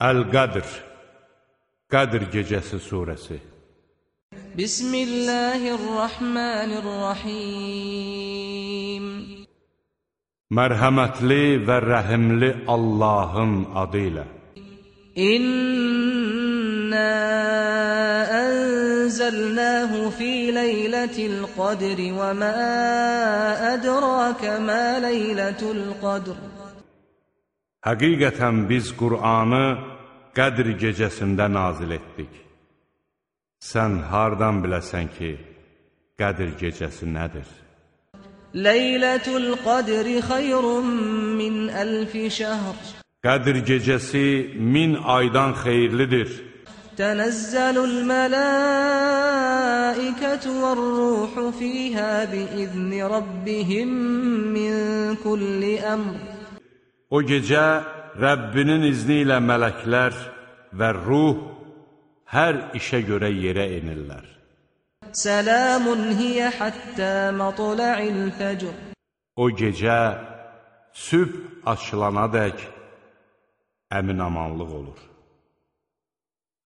Əl-Qədr Qədr gecəsi surəsi Bismillahirrahmanirrahim Mərhəmətli və rəhimli Allahın adı ilə İnna anzalnahu fi leylatil qadri və ma adraka ma leylatul qadr Həqiqətən biz Qur'anı Qədr gecəsində nazil etdik. Sən hardan biləsən ki, Qədr gecəsi nədir? Leylətul qədri xeyrun min əlfi şəhr Qədr gecəsi min aydan xeyirlidir. Tənəzzəlul mələikətü və rruhu fiyhə bi izni rabbihim min kulli əmr O gecə Rəbbinin izni ilə mələklər və ruh hər işə görə yerə enirlər. Səlamun hiyə həttə mətla'il fəcr O gecə sübh açılana dək əminamanlıq olur.